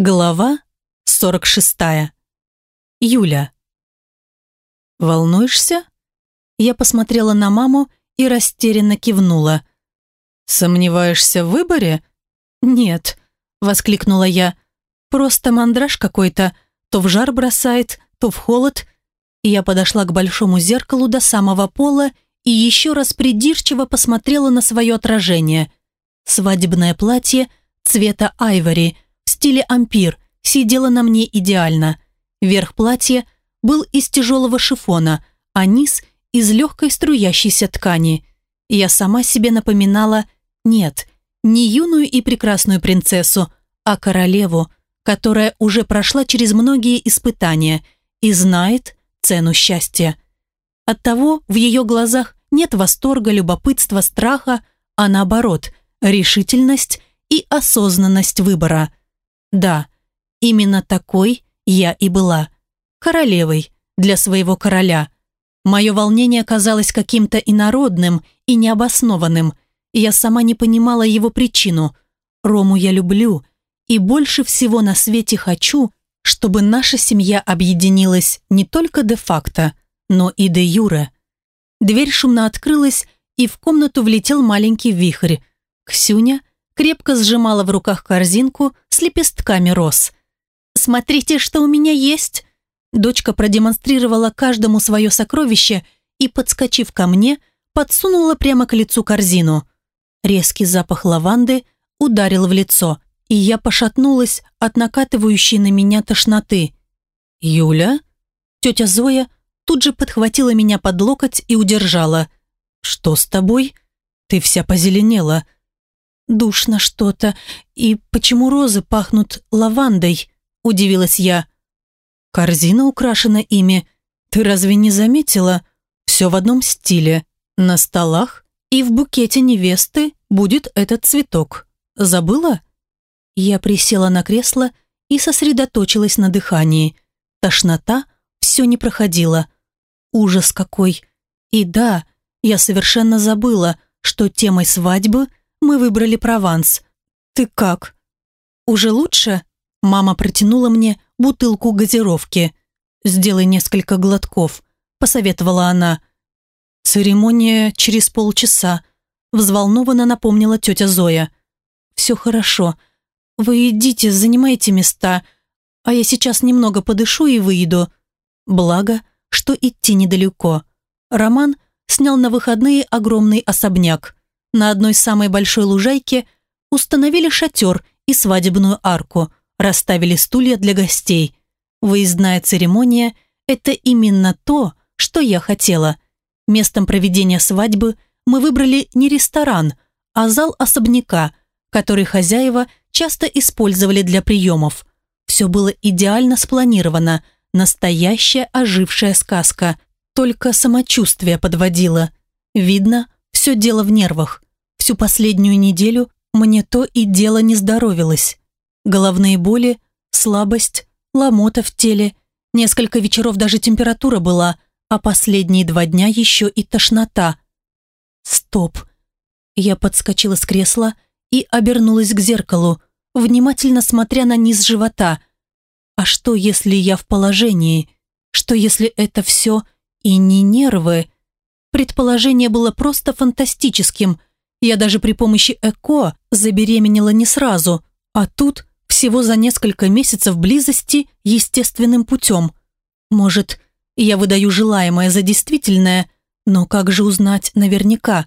Глава 46. Юля. «Волнуешься?» Я посмотрела на маму и растерянно кивнула. «Сомневаешься в выборе?» «Нет», — воскликнула я. «Просто мандраж какой-то. То в жар бросает, то в холод». И я подошла к большому зеркалу до самого пола и еще раз придирчиво посмотрела на свое отражение. Свадебное платье цвета айвори — стиле ампир сидела на мне идеально. Верх платья был из тяжелого шифона, а низ – из легкой струящейся ткани. Я сама себе напоминала «нет», не юную и прекрасную принцессу, а королеву, которая уже прошла через многие испытания и знает цену счастья. Оттого в ее глазах нет восторга, любопытства, страха, а наоборот, решительность и осознанность выбора. Да, именно такой я и была. Королевой для своего короля. Мое волнение казалось каким-то инородным и необоснованным. Я сама не понимала его причину. Рому я люблю и больше всего на свете хочу, чтобы наша семья объединилась не только де-факто, но и де-юре. Дверь шумно открылась, и в комнату влетел маленький вихрь. Ксюня крепко сжимала в руках корзинку с лепестками роз. «Смотрите, что у меня есть!» Дочка продемонстрировала каждому свое сокровище и, подскочив ко мне, подсунула прямо к лицу корзину. Резкий запах лаванды ударил в лицо, и я пошатнулась от накатывающей на меня тошноты. «Юля?» Тетя Зоя тут же подхватила меня под локоть и удержала. «Что с тобой? Ты вся позеленела. Душно что-то. И почему розы пахнут лавандой? Удивилась я. Корзина украшена ими. Ты разве не заметила? Все в одном стиле. На столах и в букете невесты будет этот цветок. Забыла? Я присела на кресло и сосредоточилась на дыхании. Тошнота все не проходила. Ужас какой. И да, я совершенно забыла, что темой свадьбы – мы выбрали Прованс. Ты как? Уже лучше? Мама протянула мне бутылку газировки. Сделай несколько глотков, посоветовала она. Церемония через полчаса. Взволнованно напомнила тетя Зоя. Все хорошо. Вы идите, занимайте места, а я сейчас немного подышу и выйду. Благо, что идти недалеко. Роман снял на выходные огромный особняк на одной самой большой лужайке установили шатер и свадебную арку, расставили стулья для гостей. Выездная церемония – это именно то, что я хотела. Местом проведения свадьбы мы выбрали не ресторан, а зал особняка, который хозяева часто использовали для приемов. Все было идеально спланировано, настоящая ожившая сказка, только самочувствие подводило. Видно – все дело в нервах. Всю последнюю неделю мне то и дело не здоровилось. Головные боли, слабость, ломота в теле. Несколько вечеров даже температура была, а последние два дня еще и тошнота. Стоп. Я подскочила с кресла и обернулась к зеркалу, внимательно смотря на низ живота. А что, если я в положении? Что, если это все и не нервы? Предположение было просто фантастическим. Я даже при помощи ЭКО забеременела не сразу, а тут всего за несколько месяцев близости естественным путем. Может, я выдаю желаемое за действительное, но как же узнать наверняка?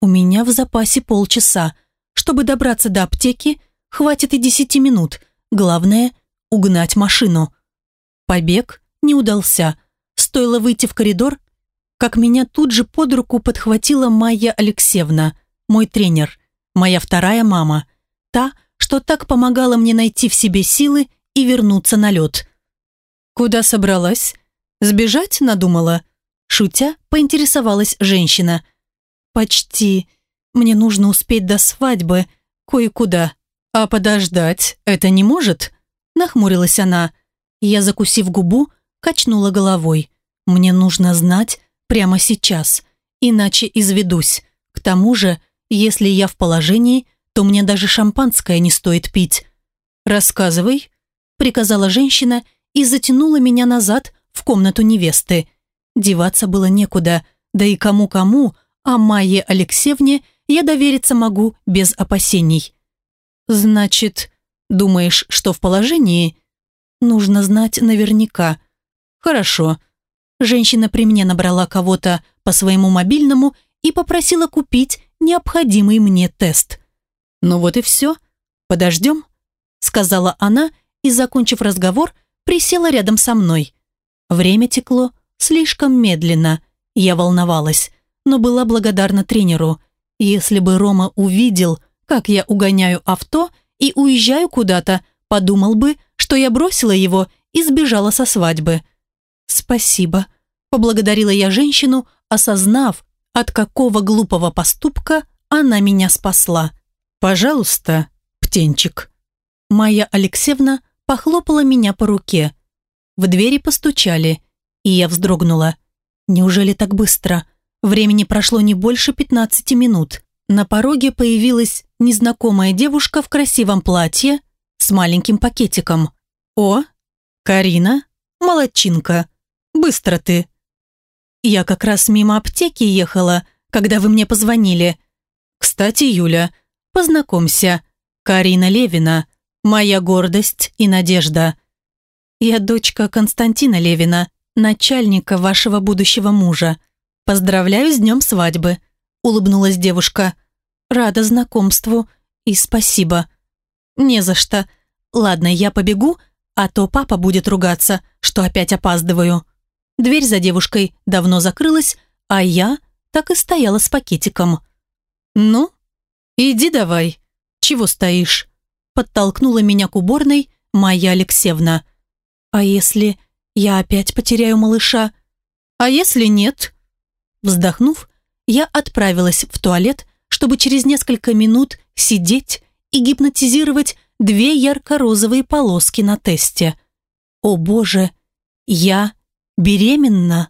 У меня в запасе полчаса. Чтобы добраться до аптеки, хватит и десяти минут. Главное – угнать машину. Побег не удался. Стоило выйти в коридор, как меня тут же под руку подхватила Майя Алексеевна, мой тренер, моя вторая мама, та, что так помогала мне найти в себе силы и вернуться на лед. «Куда собралась? Сбежать надумала?» Шутя, поинтересовалась женщина. «Почти. Мне нужно успеть до свадьбы, кое-куда. А подождать это не может?» Нахмурилась она. Я, закусив губу, качнула головой. «Мне нужно знать, прямо сейчас, иначе изведусь. К тому же, если я в положении, то мне даже шампанское не стоит пить. Рассказывай, приказала женщина и затянула меня назад в комнату невесты. Деваться было некуда, да и кому-кому, а Майе Алексеевне я довериться могу без опасений. Значит, думаешь, что в положении? Нужно знать наверняка. Хорошо. Женщина при мне набрала кого-то по своему мобильному и попросила купить необходимый мне тест. Ну вот и все. Подождем, сказала она и, закончив разговор, присела рядом со мной. Время текло слишком медленно. Я волновалась, но была благодарна тренеру. Если бы Рома увидел, как я угоняю авто и уезжаю куда-то, подумал бы, что я бросила его и сбежала со свадьбы. «Спасибо», – поблагодарила я женщину, осознав, от какого глупого поступка она меня спасла. «Пожалуйста, птенчик». Майя Алексеевна похлопала меня по руке. В двери постучали, и я вздрогнула. Неужели так быстро? Времени прошло не больше 15 минут. На пороге появилась незнакомая девушка в красивом платье с маленьким пакетиком. «О, Карина, молодчинка, быстро ты!» «Я как раз мимо аптеки ехала, когда вы мне позвонили. Кстати, Юля, познакомься, Карина Левина, моя гордость и надежда. Я дочка Константина Левина, начальника вашего будущего мужа. Поздравляю с днем свадьбы», – улыбнулась девушка. «Рада знакомству и спасибо». «Не за что. Ладно, я побегу, а то папа будет ругаться, что опять опаздываю». Дверь за девушкой давно закрылась, а я так и стояла с пакетиком. «Ну, иди давай. Чего стоишь?» Подтолкнула меня к уборной Майя Алексеевна. «А если я опять потеряю малыша? А если нет?» Вздохнув, я отправилась в туалет, чтобы через несколько минут сидеть и гипнотизировать две ярко-розовые полоски на тесте. «О боже, я беременна!»